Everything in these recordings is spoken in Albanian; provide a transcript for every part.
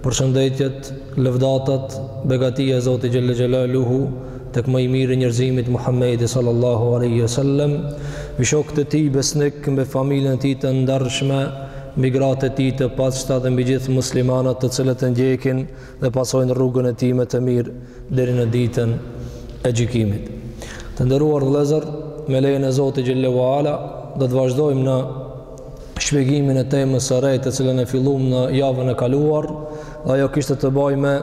Përshëndetjet, lëvdatat, begatia e Zotit xhel-le xhelaluhu tek më i miri i njerëzimit Muhammedi sallallahu alaihi wasallam, mbi shokët e tij besnik, mbi familjen e tij të ndershme, mbi gratë e tij të pastra dhe mbi gjithë muslimanët të cilët e ndjekin dhe pasojnë rrugën e tij më të mirë deri në ditën e gjykimit. Të nderuar vëllezër, me lejen e Zotit xhel-le ve ala do të vazhdojmë në shpjegimin e temës së re të cilën e filluam në javën e kaluar, dhe ajo kishte të bëjë me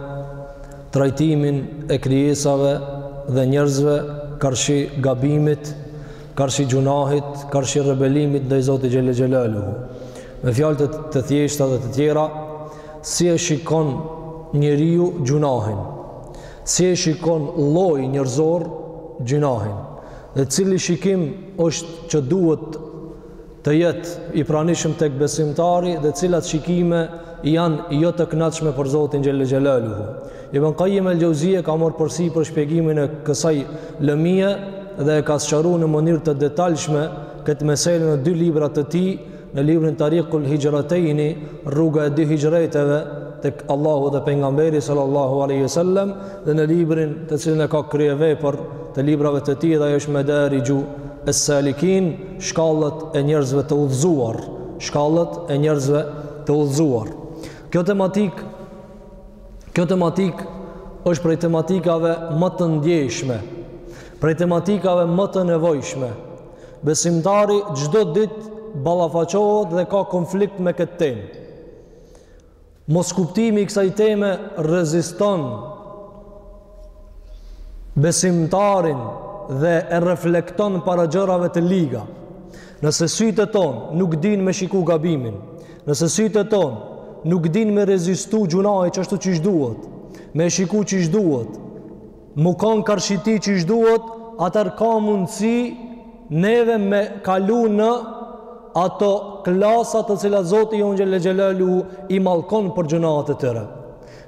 trajtimin e krijesave dhe njerëzve karshi gabimit, karshi gjunahit, karshi rebelimit ndaj Zotit xhel-le xhelaluhu. Me fjalë të, të thjeshta dhe të tjera, si e shikon njeriu gjunahin? Si e shikon lloji njerëzor gjunahin? Dhe cili shikim është që duhet të jetë i pranishëm tek besimtari dhe cilat shikime janë jo të kënaqshme për Zotin xhel-le xhelaluhu. Ibn Qayyim el-Xheuzije ka marrë përsipër shpjegimin e kësaj lëmie dhe e ka sqaruar në mënyrë të detajshme këtë meselë në dy libra të tij, në librin Tariqul Hixhretejni, Rruga e dy hixhreteve, tek Allahu dhe pejgamberi sallallahu alaihi wasallam dhe në librin të cilin e ka kryevepër të librave të tij dhe ai është Medarixhu es-Salikin, shkallët e njerëzve të udhëzuar, shkallët e njerëzve të udhëzuar. Kjo tematikë, kjo tematikë është prej tematikave më të ndjeshme, prej tematikave më të nevojshme. Besimtari çdo ditë ballafaqohet dhe ka konflikt me këtë temë. Moskuptimi i kësaj teme reziston besimtarin dhe e reflekton para gjërave të liga. Nëse sytë e tonë nuk dinë me shiku gabimin, nëse sytë e tonë nuk dinë me rezistu gjunahit ashtu qysh duhet, me shiku qysh duhet, Me u kanë karshi tij qysh duhet, atëherë ka mundësi neve me kalu në ato klasat të cilat Zoti jonë xhel-le xhelaluhu i mallkon për gjunahet e tyre.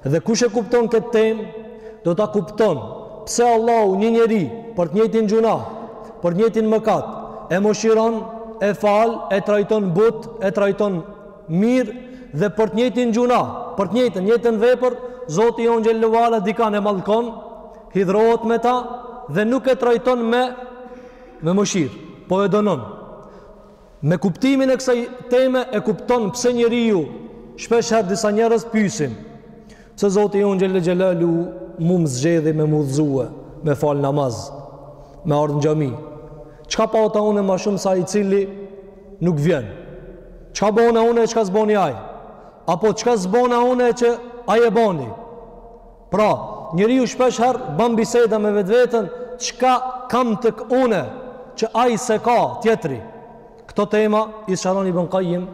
Dhe kush e kupton këtë temë, do ta kupton pse Allahu një njeri për të njëjtin gjunah, për të njëjtin mëkat, e mëshiron, e fal, e trajton butë, e trajton mirë dhe për të njëjtin gjunah, për të njëjtën, njëjtën vepër, Zoti jonë xhel-le ve ala dikënd e mallkon, hidhërohet me ta dhe nuk e trajton me me mëshirë, po e dënon. Me kuptimin e kësaj teme e kupton pse njeriu shpesh herë disa njerëz pyesin, Se Zoti jonë xhelle xhelaluhu mu më zgjedhi me m'udhzue, me falë namaz, me ardhë në xhami. Çka pata une ma shumë se ai i cili nuk vjen? Çka bona une e çka s'boni aj? Apo çka s'bona une që aj e boni? Pra, njeriu shpesh her, ban biseda me vetveten, çka kam tek une që aj s'e ka tjetri? Këto tema i sqaron Ibn Kajim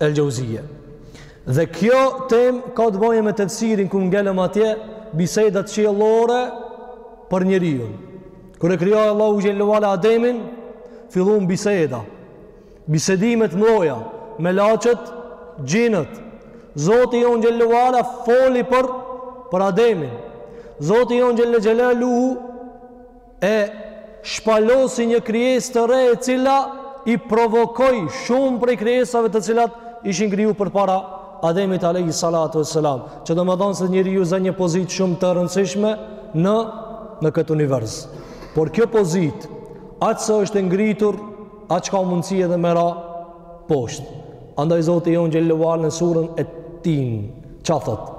El Xhevzije. Dhe kjo tem ka të bëjë me tefsirin ku ngelëm atje bisedat qiellore për njeriu. Kur e krijoi Allahu xhelle ve ala Ademin, fillon biseda. Bisedimet melaqja, melaqet, xhinët. Zoti jon xhelle ve ala foli për për Ademin. Zoti jon xhelle xhelaluhu e shpalos si një krijesë të re e cila i provokoi shumë prej krijesave të cilat ishin kriju përpara Ademit alejhi salatu ve selam që domethonë se njeriu zë një pozit shumë të rëndësishme në, në këtë univers por kjo pozit aq sa është e ngritur aq ka mundësi edhe me ra poshtë andaj Zoti jonë xhelle ve ala në suren Et-Tin ça thotë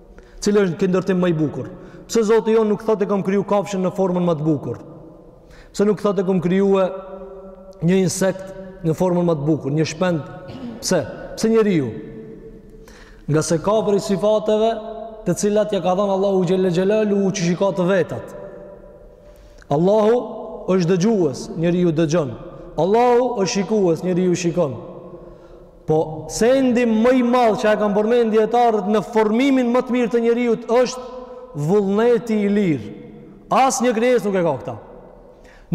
Cili është ky ndërtim ma i bukur? Pse Zoti jonë nuk tha e kom kriju kafshën në formën ma të bukur? Pse nuk tha e kom krijue një insekt në formën ma të bukur, një shpend? Pse? Pse njeriu? Ngase ka prej sifateve të cilat ja ka dhan Allahu xhelle xhelaluhu që i ka të vetat. Allahu është dëgjues, njeriu dëgjon. Allahu është shikues, njeriu shikon. Po sendi më i madh që e kanë përmend dietarët në formimin më të mirë të njeriut është vullneti i lirë. Asnjë krijesë nuk e ka këtë.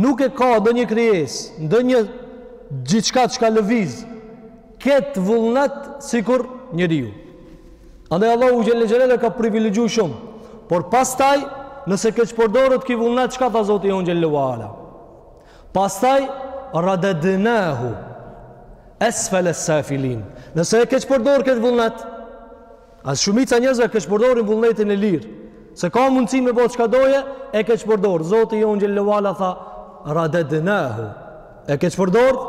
Nuk e ka ndonjë krijesë, ndonjë gjithçka çka lëviz kët vullnet sikur njeriu. Andaj Allahu xhelle xhelaluhu e ka privilegju shumë. Por pastaj, nëse keqpërdoret ky vullnet, çka tha Zoti jonë xhelle ve ala? Pastaj radednahu esfele safilin. Nëse e keqpërdor këtë vullnet, a shumica njerëzve e keqpërdorin vullnetin e lirë, se ka mundësi me bo çka don, e keqpërdor. Zoti jon xhelle ve ala tha radednahu. E keqpërdor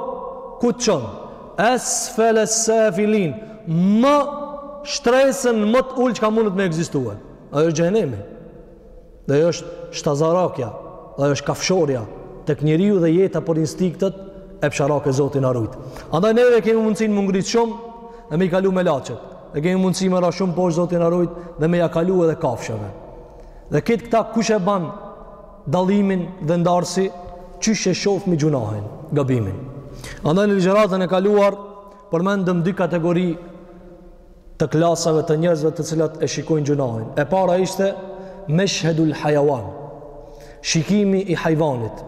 ku të çon? Esfele safilin. Në shtresën më të ulë çka mundet me ekzistua. Ajo është xhehenemi. Dhe është shtazarakja, dhe është kafshorja tek njeriu dhe jeta për instinktet epsharake Zoti na rujt. Andaj neve kemi mundësinë m'u ngrit shumë dhe me i kalu melaqet. E kemi mundësi me ra shumë poshtë Zoti na rujt dhe me ja kalu edhe kafshëve. Dhe këtë këta kush e ban dallimin dhe ndarësi qysh e shofmi gjunahin, gabimin. Andaj në ligjëratën e kaluar përmendëm dy kategori të klasave të njerëzve të cilat e shikojnë gjunahin. E para ishte meshhedul hajawan, shikimi i hajvanit,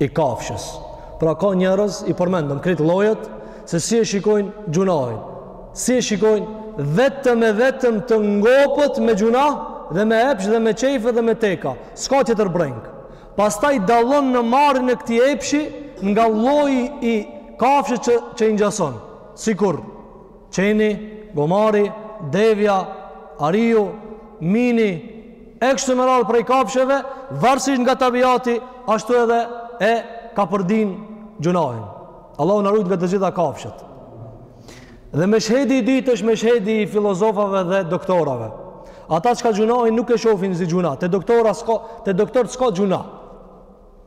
i kafshës. Pra ka njerëz, i përmendëm, krejt llojet, se si e shikojnë gjunahin. Si e shikojnë vetëm e vetëm të ngopët me gjunah dhe me epsh dhe me qejfe dhe me teka. S'ka tjetër brengë. Pastaj dallon në marrjen e këtij epshi nga lloji i kafshës që, që i ngjason. Sikur Qeni, Gomari, Devja, Ariu, Mini, e kështu me radhë prej kafshëve, varësisht nga tabijati, ashtu edhe e kapërdin gjunahin. Allahu na rujt nga të gjitha kafshët. Dhe meshhedi i dytë është meshhedi i filozofave dhe doktorave. Ata çka gjunahin nuk e shofin si gjunah, te doktora s'ka, te doktor s'ka gjunah.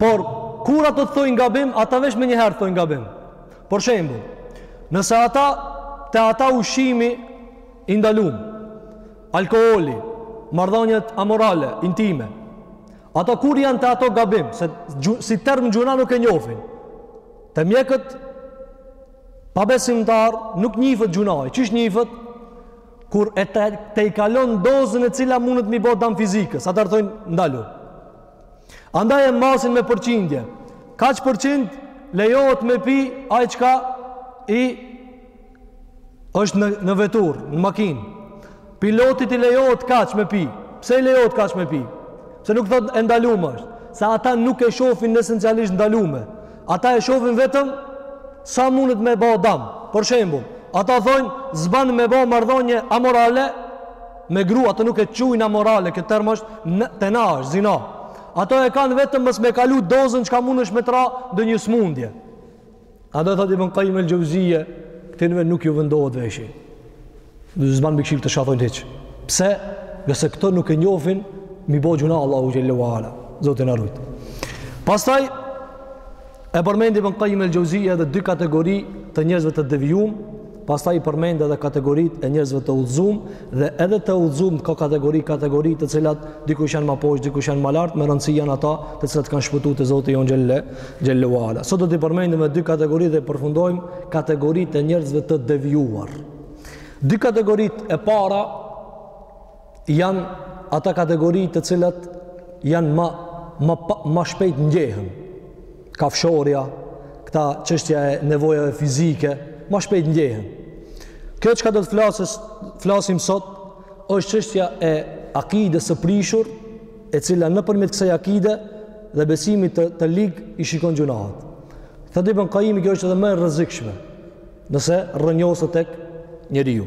Por, kur ato të thojnë gabim, ata veç menjëherë thojnë gabim. Për shembull, nëse ata, te ata ushqimi i ndalum, alkoholi, marrëdhëniet amorale, intime, ata kur janë te ato gabim, se si term gjunah nuk e njofin, te mjekët pabesimtarë, nuk njifet gjunahi, qysh njifet, kur e te, te i kalon dozën e cila mundet me i bo dam fizik, s'atëherë thojnë ndalu. Andaj e masin me përqindje. Kaq përqind, lejohet me pi ai çka i është në, në veturë, në makinë. Pilotit i lejohet kaq me pi. Pse i lejohet kaq me pi? Pse nuk thotë e ndalume është? Se ata nuk e shofin esencialisht ndalume. Ata e shofin vetëm sa mundet me ba dam. Për shembull, ata thonë s'ban me ba marrëdhënie amorale Me grua, ato nuk e qujnë amorale, ky term është te, te na është, zina. Ato e kanë vetëm mos me kalu dozën çka mundesh me tra ndonjë smundje. Andaj thotë Ibn Kajim el-Xhevzije, këtyneve nuk ju vendohet veshi. Dhe s'ban me këshillë t'i këshillojnë hiç. Pse? Sepse këto nuk e njofin, me i bo gjunah Allahut Xhelle ue Ala. Zoti na rujt. Pastaj, E përmendi Ibn Kajim el-Xhevzije edhe dy kategori të njerëzve të devijum, pastaj i përmend edhe kategoritë e njerëzve të udhëzum dhe edhe të udhëzum ka kategori kategori të cilat dikush janë ma poshtë, dikush janë ma lart, me rëndësi janë ata të cilat kanë shpëtu te Zoti jonë Xhelle ue Ala. Sot do t'i përmendim edhe dy kategori dhe përfundojmë kategoritë e njerëzve të devijuar. Dy kategoritë e para janë ata kategori të cilat janë ma, ma, ma shpejt ndjehen. Kafshorja, këta çështja e nevojave fizike, ma shpejt ndjehen. Kjo çka do të flasës, flasim sot, është çështja e akides së prishur, e cila nëpërmjet kësaj akide dhe besimit të, të lig i shikon gjunahat. Thotë Ibn Kajimi kjo është edhe më e rrezikshme, nëse rrënjoset te njeriu.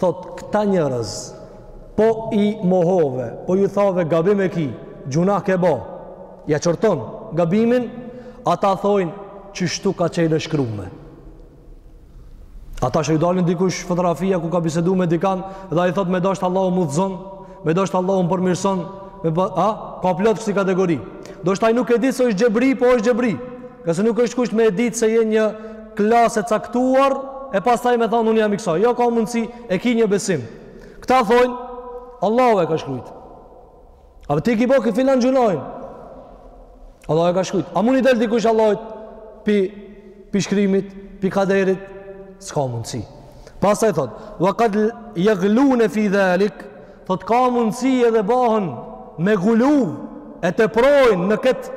Thotë këta njerëz po i mohove, po ju thave gabim e ki, gjunah ke bo, ja qorton gabimin, ata thojnë qështu ka qenë e shkrume. Ata që ju dalin dikush fotografia ku ka bisedu me dikan dhe ai thotë me dasht Allahu m'udhëzon, me dasht Allahu më përmirëson, me bë, a, ka plot kësi kategori. Ndoshta ai nuk e di se është xhebri, po është xhebri. Se nuk është kusht me e ditë se je një klasë e caktuar e pastaj me thonë unë jam i kësaj. Jo ka mundësi e ki një besim. Këta thonë, Allahu e ka shkrujt. A po ti ki bo këtë filan gjunahin. Allahu e ka shkrujt. A mund i dalë dikush Allahut pi, pi shkrimit, pi kaderit? S'ka mundësi. Pastaj thotë, ve kad jaglune fi dhalik, thotë ka mundësi edhe bahen me gulu e teprojnë në këtë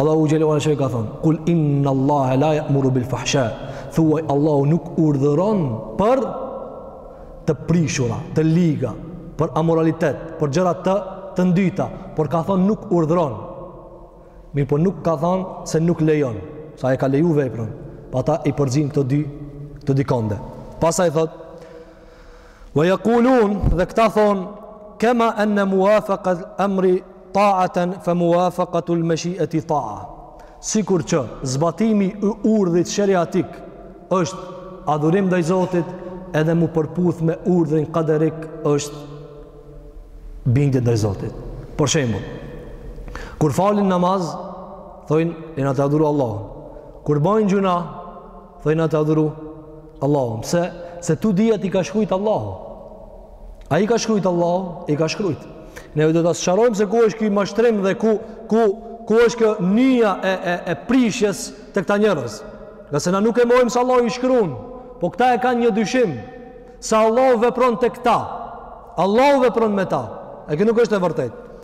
Allahu xhele ve ala shej ka thon, "Kul inna Allaha la ya'muru bil fahsha." Thuaj Allahu nuk urdhëron për të prishura, të liga, për amoralitet, për gjëra të të ndyta, por ka thon nuk urdhëron. Mirëpo nuk ka thon se nuk lejon, se e ka leju veprën. Po ata i përzijn këto dy këto dy konde. Pastaj thot, Wa yaqulun dhe këta thon kama anna muwafaqa amri ta'atan fa muwafaqatu al mashi'ati ta'a. Sikur që zbatimi i urdhrit sheriatik është adhurim ndaj Zotit, edhe m'u përputh me urdhrin kaderik është bindje ndaj Zotit. Për shembull, kur falin namaz, thojnë jena tu adhuru Allahun. Kur bëjnë gjunah, thojnë jena tu adhuru Allahun. Se, se të dyjat i ka shkrujt Allahu. A i ka shkrujt Allahu? I ka shkrujt. Ne do ta sqarojmë se ku është ky mashtrim dhe ku, ku, ku është kjo nyja e, e, e prishjes te këta njerëz. Ngase na nuk e mohojmë se Allahu i shkrun. Po këta e kanë një dyshim. Se Allahu vepron tek ta. Allahu vepron me ta. E kjo nuk është e vërtetë.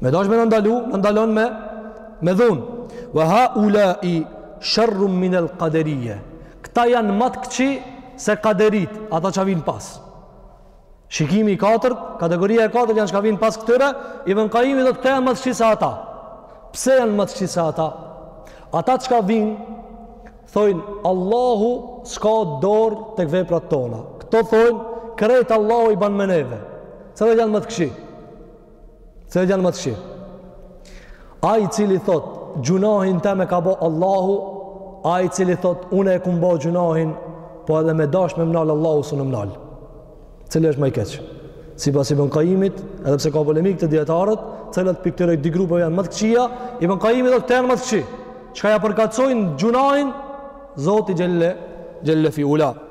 Me dash me na ndalu, na ndalon me, me dhunë. Ve haulai sherrun min el kaderije. Këta janë ma të këqij se kaderit, ata që vijnë pas. Shikimi i katërt, kategoria e katërt janë që vijnë pas këtyre, Ibn Kajimi thotë këta janë ma të këqij se ata. Pse janë ma të këqij se ata? Ata që vijnë, thojnë, Allahu s'ka dorë tek veprat tona. Këto thojnë, krejt Allahu i ban me neve. Cilët janë ma të këqij. Cilët janë ma të këqij. Ai i cili thot, gjynahin tem e ka bo Allahu, ai i cili thot, une e kum bo gjynahin, po edhe me dash me m'nal Allahu s'un m'nal. Cili është ma i keq? Sipas Ibn Kajimit, edhe pse ka polemikë te dijetarët, cilët prej këtyre dy grupeve janë ma të këqija, Ibn Kajimi thotë janë ma të këqij çka ja përkatësojnë gjynahin Zotit xhelle, xhelle fi ula.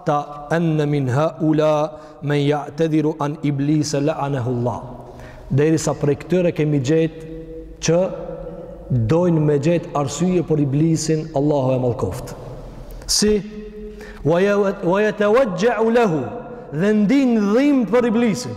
Hatta anna min haula men ya'tadhiru an iblisa la'anahu Allah. Derisa prej këtyre kemi gjet që dojnë me gjet arsye për iblisin Allahu e mallkoft. Si wa yatawajja'u lahu dhe ndijnë dhimë për iblisin.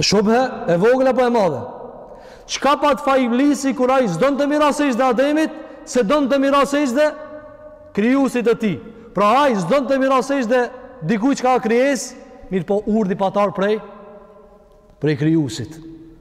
Shubhe e vogël apo e madhe? Çka pat faj iblisi kur ai s'donte me i ra sexhde Ademit, se donte me i ra sexhde krijuesit të tij. Pra ai s'donte me i ra sexhde dikujt që a krijesë, mirëpo urdhri pat ardh prej prej krijuesit.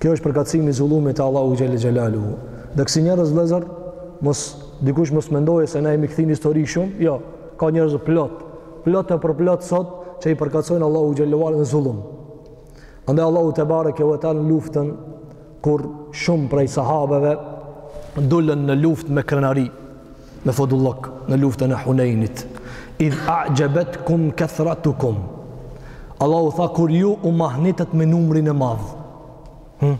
Kjo është përkatësimi i zullumit të Allahu xhelle xhelalu. Dhe kësi njerëz vëllezër, mos dikush mos mendojë se ne jemi kthy n'histori shumë. Jo, ka njerëz plot, plot e për plot sot që i përkatësojnë Allahu xhelle xhelalu në zullum. Andaj Allahu tebareke ve teala luftën kur shumë prej sahabeve dolën në luftë me krenari. me fodullok në luftën e Hunejnit. Idh a'jabatkum kathratukum. Allahu tha kur ju u mahnitët me numrin e madh. Hm?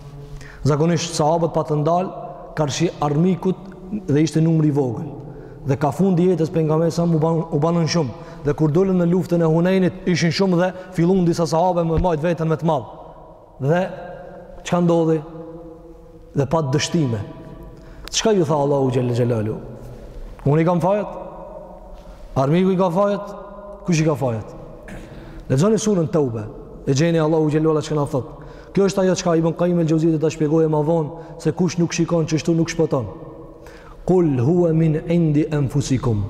Zakonisht sahabët patën dal karshi armikut dhe ishte numri i vogël. Dhe ka fundi jetës Pejgamberit a.s. u ban u banën shumë dhe kur dolën në luftën e Hunejnit ishin shumë dhe fillun disa sahabë me majt veten me të madh. Dhe çka ndodhi? Dhe pat dështime. Çka ju tha Allahu xhel xhelalu? Unë i kam fajat? Armiku i ka fajat? Kush i ka fajat? Lexoni surën Tauba. E gjeni Allahu xhelle xhelalu çka na thot. Kjo është ajo çka Ibn Qayyim el-Jauziye do ta shpjegojë më vonë se kush nuk shikon kështu nuk shpëton. Kul huwa min indi anfusikum.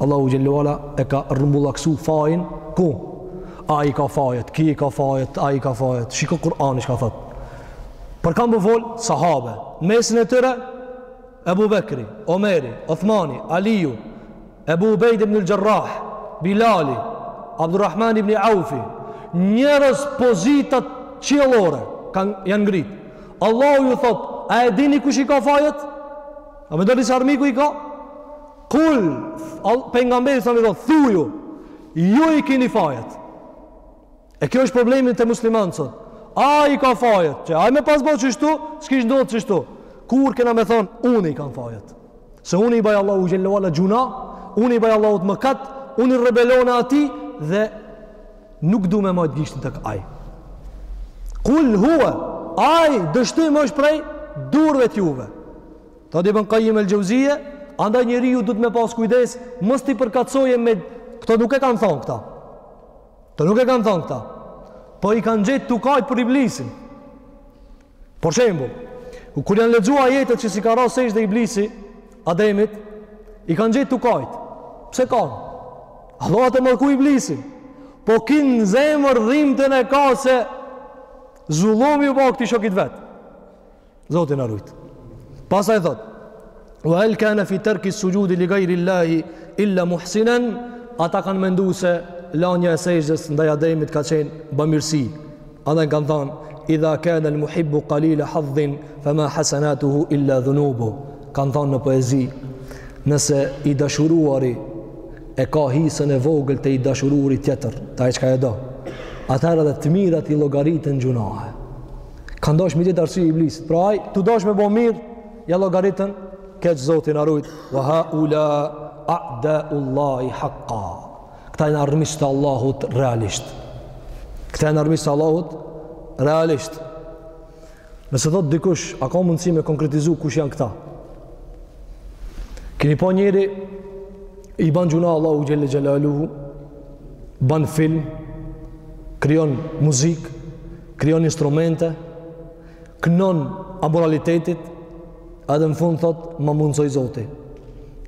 Allahu xhelle ve ala e ka rrumbullaksu fajin ku ai ka fajet, ki ka fajet, ai ka fajet. Shiko Kur'ani çka thot. Për kan po fol sahabe, mesin e tyre Ebu Bekri, Omeri, Othmani, Aliju, Ebu Ubejde ibn al-Jarrah, Bilali, Abdurrahman ibn Aufi, njerëz pozitat qiellore kanë, janë ngrit. Allahu ju thot, a e dini kush i ka fajet? A mendoni se armiku i ka? Kul, pejgamberit s.a.v.s. thot, thuju, ju i keni fajet. E kjo është problemi te muslimanët sot. Ai i ka fajet, që ai me pas bo qeshtu, s'kish ndodhë qeshtu. Kur kena me thonë, unë i kam fajet. Se unë i baj Allahut te'ala gjynah, unë i baj Allahut mëkat, unë i rebelona atij dhe nuk du me majtë gishtin te ai. Kul huve, ai dështim është prej durve t'juve. Tha Ibn Kajim el Xhevzije, andaj njeriu duhet me pas kujdes, mos t'i përkatësojmë, këto nuk e kanë thonë këta, Këto nuk e kanë thonë këta. Po i kanë gjajt tu kajt për iblisin. Për shembull, kur janë lexu ajetet që si ka ra sexhde Iblisi Ademit, i kanë gjajt tu kajt. Pse kan? Allahu e mallkoi iblisin. Po kini zemërdhimtën e ka se zullumi u ba këtij shokit vetë. Zoti na rujt. Pastaj thot: "Wa hal kana fi tarki sujudi li ghayri Allahi illa muhsinan?" Ata kanë menduar se lanja e sexhdes ndaj Ademit ka qenë bamirësi. Ata kanë thënë: "Idha kana al-muhibbu qalila hadhin, fama hasanatuhu illa dhunubu." Kanë thënë në poezi, nëse i dashuruari e ka hisën e vogël te i dashuruari tjetër, te ai çka e do, atëherë dhe të mirat i llogariten gjynahe. Kanë dasht me i gjet arsye iblisit. Pra ai, tu dasht me bo mirë, ja llogaritën keq, Zoti na rujt, ve ha ulai a'da ullahi haqqa. Këta janë armiqtë e Allahut realisht. Këta janë armiqtë e Allahut realisht. Nëse thot dikush, a ka mundësi me konkretizu kush janë këta? Kini pa njeri, i ban gjynah Allahut xhele xhelaluhu, ban film, krijon muzikë, krijon instrumente, i knon amoralitetit, edhe në fund thot, ma mundësoi Zoti,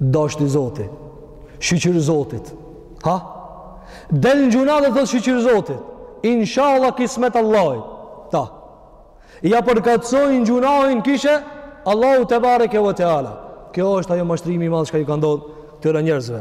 deshti Zoti, shyqyr Zotit, ha? Del në gjynah dhe thot shyqyr Zotit, inshallah kismet Allahit, t'ia përkatësojnë gjynahin kishe Allahut tebareke ve teala. Kjo është ai mashtrimi i madh që i ka ndodhur këtyre njerëzve.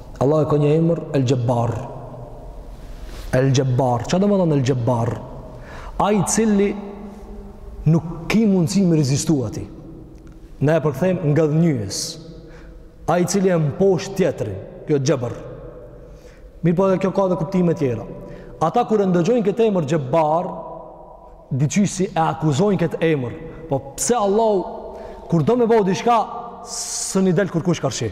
Allahu e ka një emër El Jabbar. El Jabbar, çka do me thonë El Jabbar? Ai i cili nuk ki mundësi me i rezistu atij. Ne e përkthejmë ngadhënjyes. Ai i cili e mposht tjetrin, kjo Jabbar. Mirëpo edhe kjo ka dhe kuptime tjera. Ata kur e ndëgjojnë këtë emër Jabbar, diqysh si e akuzojnë këtë emër. Po pse Allahu kur do me bo diçka, s'un i del kurkush karshi.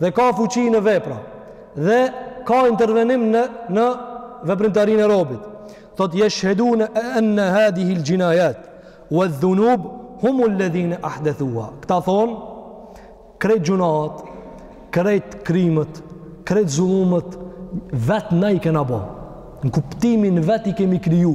Dhe ka fuqi në vepra. Dhe ka intervenim në, në veprimtarinë e robit. Thot, jeshhedune enne hadhihil xhinajat uedh dhunub, humul ledhine ahdethuha. Këta thonë, krejt gjunaht, krejt krimet, krejt zullumet, vetë na i kena bo. Në kuptimin vetë i kemi kriju.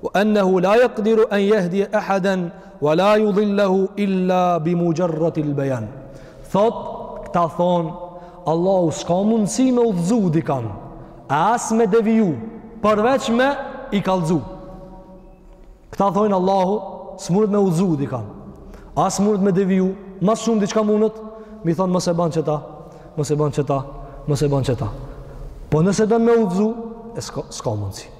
Wa annahu la yaqdiru an yahdiya ahadan wa la yudhillahu illa bi mujarrad al bayan. Thot, këta thon, Allahu s'ka mundësi me udhëzu dikan, as me deviju, përveç me i kallxu. Këta thonë Allahu s'munet me udhëzu dikan, as s'munet me deviju, ma së shumti çka munet, me i thanë mos e ban qeta, mos e ban qeta, mos e ban qeta. Po nëse don me udhëzu, s'ka s'ka mundësi.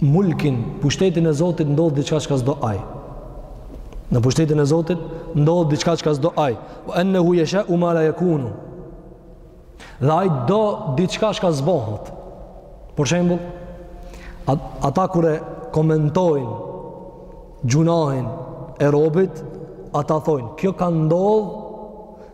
mulkin, pushtetin e Zotit ndodh diçka çka s'do ai. Në pushtetin e Zotit ndodh diçka çka s'do ai. Wa annahu yasha'u ma la yakunu. Dhe ai do diçka çka s'bohet. Për shembull, ata kur e komentojnë gjunahin e robit, ata thonë, kjo ka ndodh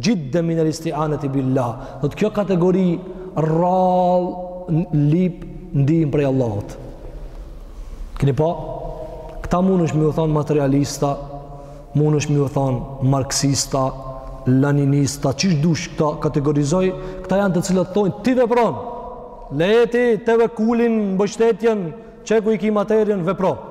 Jidden min al-isti'anati billah. Do thotë kjo kategori rrall lyp ndihmë prej Allahut. Keni pa? Këta munesh me ju thanë materialista, munesh me ju thanë marksista, leninista, qysh dush këta kategorizoji, këta janë të cilët thonë, ti vepron, leje ti tevekulin, mbështetjen, qeku e ki materien, vepron.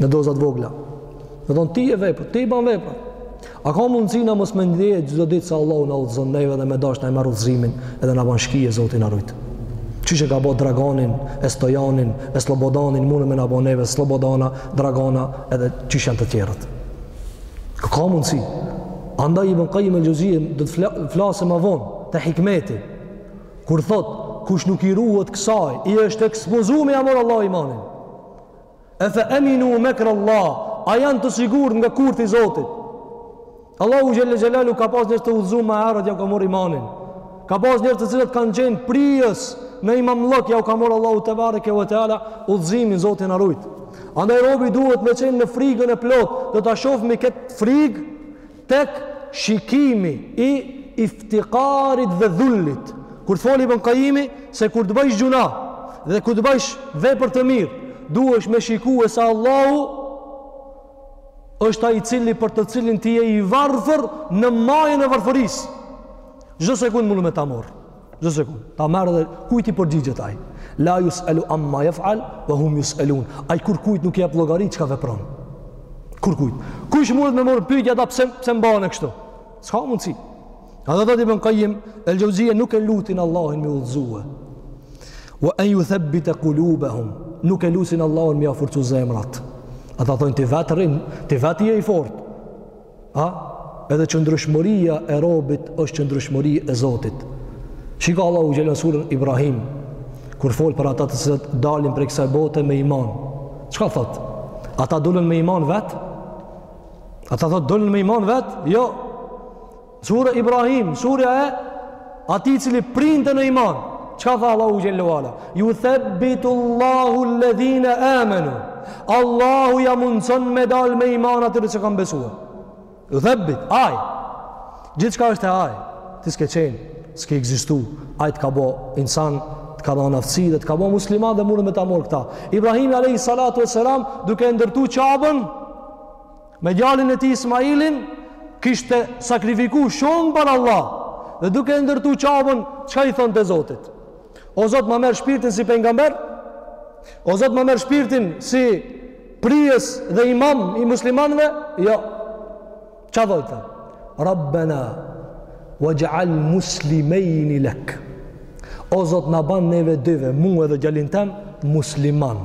në doza t'vogla. Domethonë ti je vepër, ti i ban vepra. A ka mundësi na mos me ndje çdo ditë se Allahu na udhëzon neve dhe me dashtë na e merr udhëzimin edhe na ban shkije Zoti na rujtë. Qysh e ka bo Dragonin, e Stojanin, e Slobodanin, munet me na bo neve, Slobodana, Dragona edhe qysh janë të tjerët. Ka, ka mundësi. Andaj Ibn Kajim el Xhevzije do të flasë ma vonë, te hikmeti. Kur thotë, kush nuk i ruhet kësaj, i është ekspozu me ia marrë Allahu imanin. Efe eminu mekrallah, a janë të sigurt nga kurthi i Zotit? Allahu xhel-le xhelaluhu ka pas njerëz të udhëzum ma herët, ja u ka marr imanin. Ka pas njerëz të cilët kanë qenë prijës në imamllëk, ja u ka marr Allahu tebareke ue teala, udhëzimin Zoti na rujt. Andaj robi duhet me qenë në frigën e plotë, do ta shofim këtë frigë, Tek shikimi i iftikarit dhe dhullit, kur të folë Ibn Kajimi se kur të bajsh gjunah dhe kur të bajsh vepër të mirë, duhesh me shikue se Allahu është ai i cili për të cilin ti je i varfër në majën e varfërisë. Çdo sekond munet me ta marrë. Çdo sekond. Ta merr dhe kujt i përgjigjet ai? La yus'alu amma yaf'al wa hum yus'alun. Ai kurrkujt nuk i jep llogari çka vepron. Kurrkujt. Kush mundet me marr n'pyetje ata pse pse m'ban kështu? S'ka mundsi. Ata thotë Ibn Qayyim El Jauziye nuk e lutin Allahin me udhëzue. Wa an yuthabbita qulubahum. Nuk e lutin Allahun me ua forcu zemrat. Ata thonë ti vet rrin, ti vet je i fortë. A? Edhe qëndrushmëria e robit është qëndrushmëri e Zotit. Shiko Allahu xhel n'suren Ibrahim, kur flet për ata të cilët dalin prej kësaj bote me iman. Çka thot? Ata dolën me iman vet? Ata thot dolën me iman vet? Jo. Sura Ibrahim, sura e Atij i cili printe në iman. Çka tha Allahu xhele ve ala? Yuthabbitu Allahu alladhina amanu. Allahu ja mundson me dal me iman atyre që kanë besuar. Yuthabbit ai. Gjithçka është Ai. Ti s'ke qenë, s'ke ekzistu. Ai të ka bë insan, të ka dhënë aftësi dhe të ka bë musliman dhe mund me ta marr këta. Ibrahim alayhi salatu wassalam duke ndërtu Qaben Me djalin e tij Ismailin kishte sakrifiku shumë për Allah dhe duke e ndërtu Qaben çka i thonte Zotit o Zot ma merr shpirtin si pejgamber o Zot ma merr shpirtin si prijës dhe imam i muslimanve jo ça thotë Rabbena waj'alna muslimejni lek o Zot na ban neve dyve mu edhe djalin tem musliman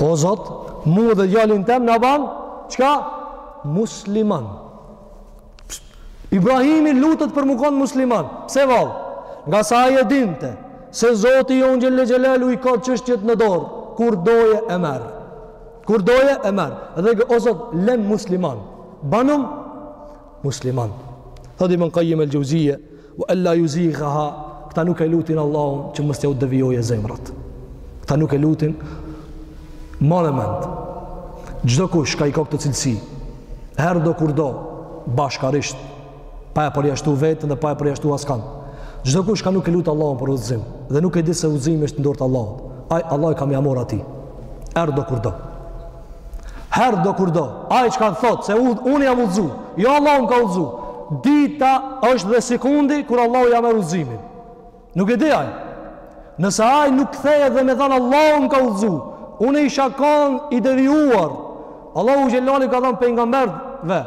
O Zot, mu dhe djalin tem na ban çka? Musliman. Ibrahimi lutet për me konë musliman. Pse vallë? Ngase ai e dinte, se Zoti jonë xhele xhelaluhu i ka çështjet në dorë, kur do e merr. Kur do e merr. Dhe o Zot, lem musliman. Banëm musliman. Tha Ibn Qayyim El Jauziye, Wa alla yuzighaha, këta nuk e lutin Allahun që mos t'jau devijojë zemrat. Këta nuk e lutin more vlla. Çdo kush që i ka këto cilësi, herë do kur do, bashkarisht, pa e përjashtu veten dhe pa e përjashtu askan. Çdo kush që nuk e lut Allahun për udhëzim dhe nuk e di se udhëzimi është në dorë të Allahut. Ai Allahu ka me ia marr atij. Herëdokurdo. Herëdokurdo. Ai çka thot se un un jam udhzu. Jo Allahu m'ka udhzu. Dita është dhe sekundi kur Allahu ja merr udhzimin. Nuk e di ai. Nëse ai nuk kthehet dhe me than Allahu m'ka udhzu, une isha kon i devijuar. Allahu xhel ala i ka thënë pejgamberve.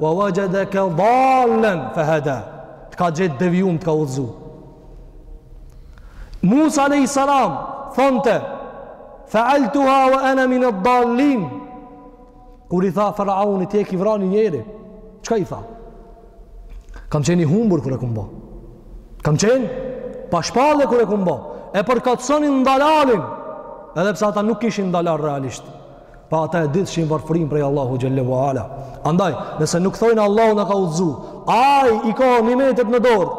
Wa wajadaka dallan fahada. Të ka gjet t'devijum të ka udhzu. Musa alayhi salam thonte fa'altuha wa ana min ad-dallin. Kur i tha faraoni ti e ke vrarë një njeri, çka i tha? Kam qenë i humbur kur e kom bo. Kam qenë pa shpallje kur e kom bo. E përkatësonin dalalin, edhe pse ata nuk kishin dalal realisht. Pa ata e ditshin varfërinë prej Allahu Xhelle wa Ala. Andaj, nëse nuk thojna Allahu na ka udhëzu, ai i ka nimetet në dorë,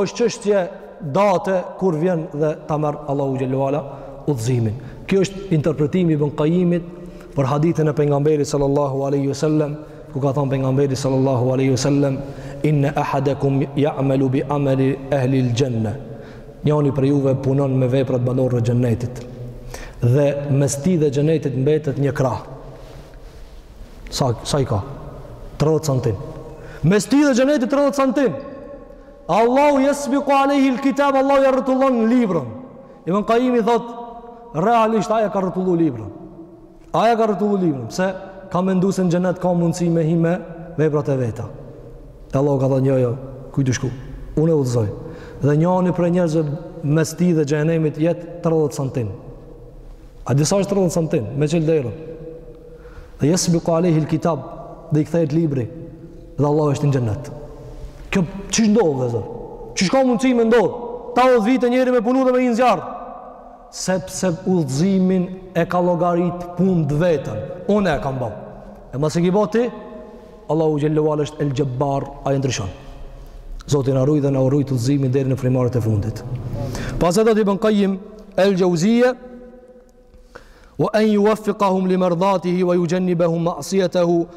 është çështje date kur vjen dhe ta merr Allahu Xhelle wa Ala udhëzimin. Kjo është interpretimi i Ibn Kajimit për hadithin e Pejgamberit sallallahu aleyhi wa sallem, ku ka thonë Pejgamberi sallallahu aleyhi wa sallem, inne ahadekum ja'melu bi ameli ehlil xhenne. Njani prej juve punon me veprat e banorëve të xhennetit. Dhe mes tij dhe xhennetit mbetet një krah. Sa i ka? 30 santim. Mes tij dhe xhennetit 30 santim. Allahu yasbiqu alayhi alkitab, Allahu ia rrotullon librin. Ibn Qayimi thot realisht ai ia ka rrotullu librin. Ai ia ka rrotullu librin, pse ka mendu se në xhennet ka mundësi me hi me veprat e veta. E Allahu ka thënë jo, ku je tu shku, unë e udhëzoj. Dhe njani prej njerëzve mes tij dhe xhehennemit jet 30 santim. A e di sa është 30 santim, me çel derën. Dhe jesbiku alejhil kitab dhe i kthehet libri dhe Allahu e shtin në xhennet. Kjo qysh ndodh vëllezër? Qysh ka mundësi me ndodh? 80 vite njeri me punu dhe me hi në zjarr? sepse udhëzimin e ka llogarit punë të veten unë e kam bë ama s'e ke bë ti Allahu xhelle wa ala është el jabbar ai ndryshon Zoti na ruajt dhe na ruajt udhëzimin deri në frymëmarrjet e fundit. Pastaj thot Ibn Qayyim el-Jauziyje wa an yuwaffiqahum li mardatihi wa yujannibahum ma'siyatahu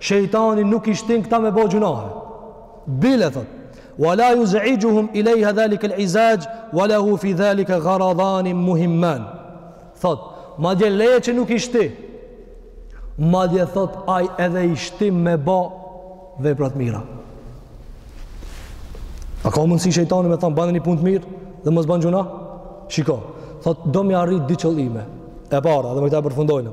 Shejtani nuk i shtin këta me bo gjynahe. Bile, thot. Wa la juz'ixhuhum ilejha dhalikel iz'axh, wa lahu fi dhalike garadani muhimman. Thot, madje leje që nuk i shti. Madje thot, ai edhe i shtin me bo vepra të mira. A ka mundësi shejtani me të thanë, bane një punë të mirë dhe mos ban gjynah? Shiko, thot, do m'i arrit dy qëllime. E para, dhe me këtë e përfundojna.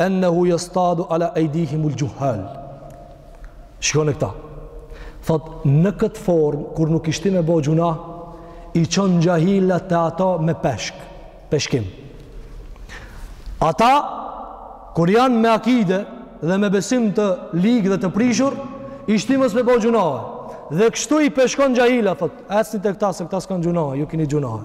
ennehu jastadu ala ejdihimul xhuhhal. Shikone këta. Thot, në këtë formë, kur nuk i shtin me bo gjynah, i çon xhahilat te ata me peshk, peshkim. Ata, kur janë me akide dhe me besim të lig dhe të prishur, i shtin mos me bo gjynahe. Dhe kështu i peshkon xhahilat, thot, ecni te këta se këta s'kanë gjynahe, ju kini gjynahe.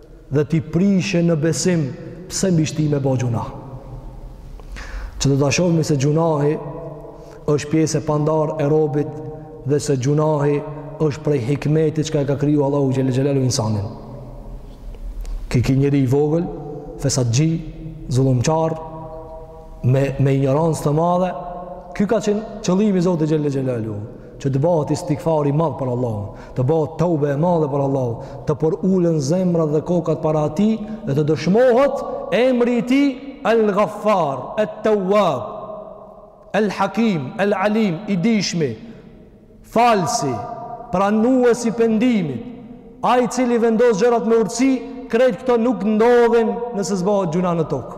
dhe ti prishe në besim pse m'i shti me bo gjunah që do ta shofmi se gjunahi është pjesë e pandar e robit dhe se gjunahi është prej hikmetit çka e ka kriju Allahu xhelle xhelalu insanin ky ky njeri i vogël fesatxhi, zullumqar me, me injorancë të madhe ky ka qenë qëllimi i Zotit xhelle xhelalu që të bëhet istigfar i madh për Allahun, të bëhet teube e madhe për Allahun, të përulen zemrat dhe kokat para Atij dhe të dëshmohet emri i Tij El Ghaffar, Et Tevab, El Hakim, El Alim, i dijshmi, falsi, pranues i pendimit, ai i cili vendos gjërat me urtësi, krejt këto nuk ndodhin nëse s'bohet gjunah në tokë.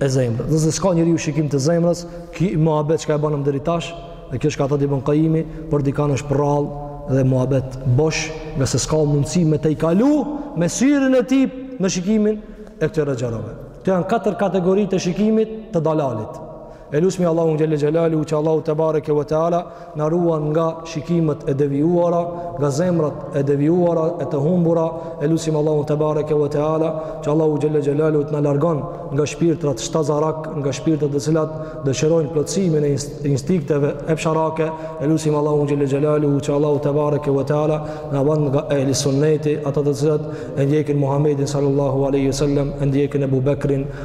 e zemrës. Nëse s'ka njeriu shikim të zemrës, ky muhabet çka e bënëm deri tash, dhe kjo çka thotë Ibn Kajimi, për dikan është prrallë dhe muhabet bosh, ngase s'ka mundësi me tejkalu me syrin e tij në shikimin e këtyre gjërave. Këto janë katër kategori të shikimit të dalalit. E lusmi Allahun xhelle xhelalu, që Allahu tebareke ve teala na ruan nga shikimet e devijuara, nga zemrat e devijuara e të humbura, e lusim Allahun tebareke ve teala, që Allahu xhelle xhelalu të na largon nga shpirtrat shtazarak, nga shpirtrat të cilat dëshirojnë plotësimin e instinkteve epsharake, e lusim Allahun xhelle xhelalu që Allahu tebareke ve teala na bën nga ehli sunneti, ata të cilat e ndjekin Muhamedin sallallahu alaihi wasallam, e ndjekin Abu Bekrin,